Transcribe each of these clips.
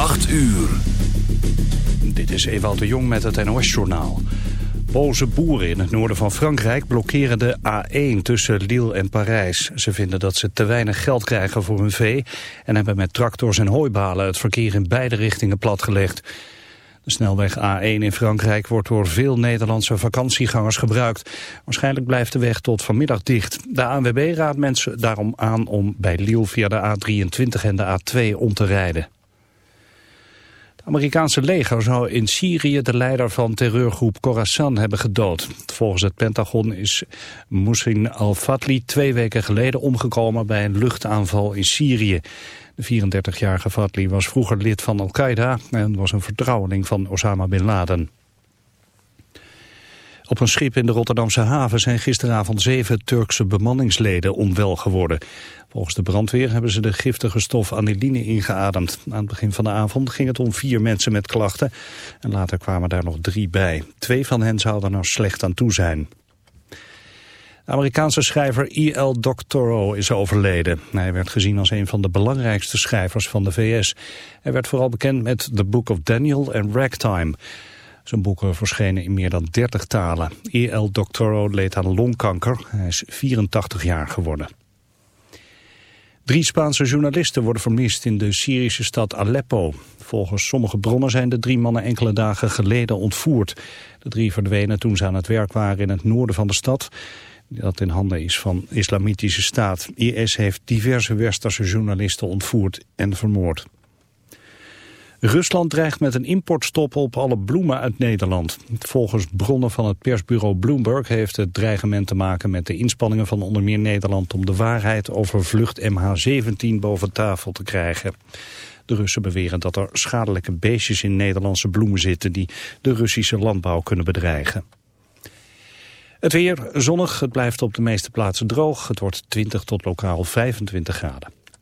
8 uur. Dit is Ewald de Jong met het NOS-journaal. Boze boeren in het noorden van Frankrijk blokkeren de A1 tussen Lille en Parijs. Ze vinden dat ze te weinig geld krijgen voor hun vee... en hebben met tractors en hooibalen het verkeer in beide richtingen platgelegd. De snelweg A1 in Frankrijk wordt door veel Nederlandse vakantiegangers gebruikt. Waarschijnlijk blijft de weg tot vanmiddag dicht. De ANWB raadt mensen daarom aan om bij Lille via de A23 en de A2 om te rijden. Het Amerikaanse leger zou in Syrië de leider van terreurgroep Khorasan hebben gedood. Volgens het Pentagon is Moussin al-Fatli twee weken geleden omgekomen bij een luchtaanval in Syrië. De 34-jarige Fatli was vroeger lid van Al-Qaeda en was een vertrouweling van Osama Bin Laden. Op een schip in de Rotterdamse haven zijn gisteravond zeven Turkse bemanningsleden onwel geworden. Volgens de brandweer hebben ze de giftige stof aniline ingeademd. Aan het begin van de avond ging het om vier mensen met klachten en later kwamen daar nog drie bij. Twee van hen zouden er slecht aan toe zijn. Amerikaanse schrijver E.L. Doctorow is overleden. Hij werd gezien als een van de belangrijkste schrijvers van de VS. Hij werd vooral bekend met The Book of Daniel en Ragtime. Zijn boeken verschenen in meer dan 30 talen. E.L. Doctorow leed aan longkanker. Hij is 84 jaar geworden. Drie Spaanse journalisten worden vermist in de Syrische stad Aleppo. Volgens sommige bronnen zijn de drie mannen enkele dagen geleden ontvoerd. De drie verdwenen toen ze aan het werk waren in het noorden van de stad dat in handen is van islamitische staat. IS heeft diverse westerse journalisten ontvoerd en vermoord. Rusland dreigt met een importstop op alle bloemen uit Nederland. Volgens bronnen van het persbureau Bloomberg heeft het dreigement te maken met de inspanningen van onder meer Nederland om de waarheid over vlucht MH17 boven tafel te krijgen. De Russen beweren dat er schadelijke beestjes in Nederlandse bloemen zitten die de Russische landbouw kunnen bedreigen. Het weer zonnig, het blijft op de meeste plaatsen droog. Het wordt 20 tot lokaal 25 graden.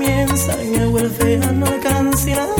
comienza y me vuelve a no alcanzar.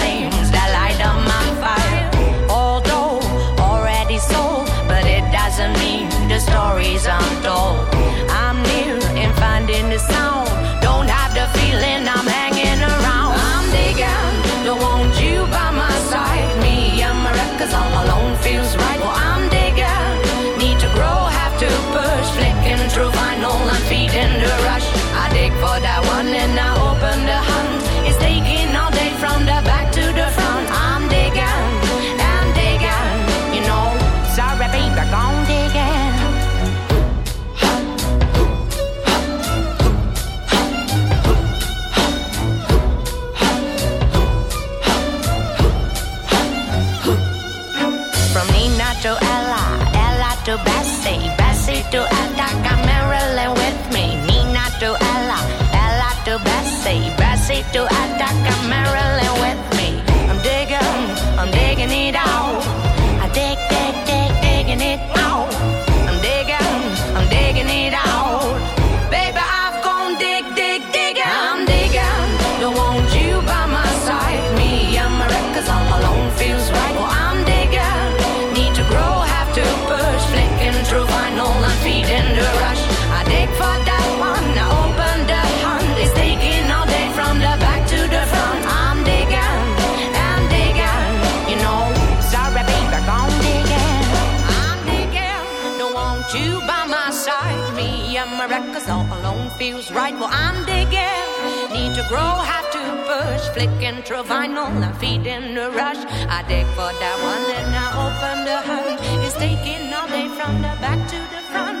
Do I? to grow, how to push. Flicking through vinyl, I'm feeding the rush. I dig for that one and I open the hood. It's taking all day from the back to the front.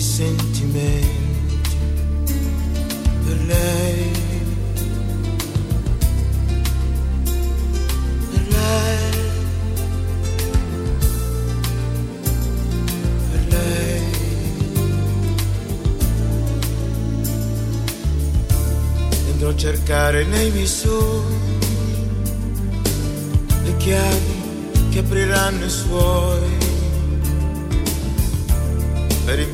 dei sentimenti per lei. Per lei. Per lei. Andrò a cercare nei miei le chiavi che apriranno i suoi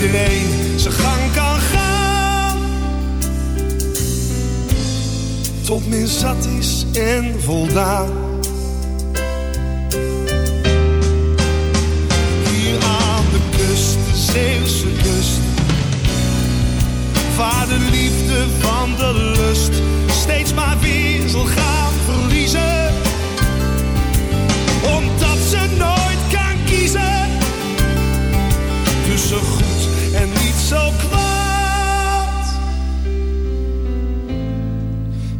iedereen zijn gang kan gaan. Tot men zat is en voldaan.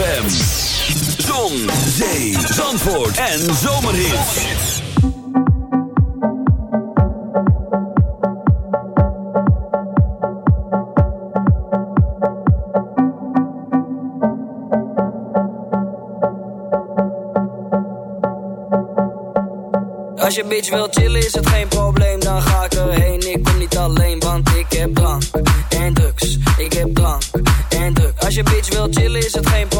Zon, zee, zandvoort en zomerhits. Als je bitch wil chillen is het geen probleem, dan ga ik erheen. Ik kom niet alleen, want ik heb drank en drugs. Ik heb drank en drugs. Als je bitch wil chillen is het geen probleem,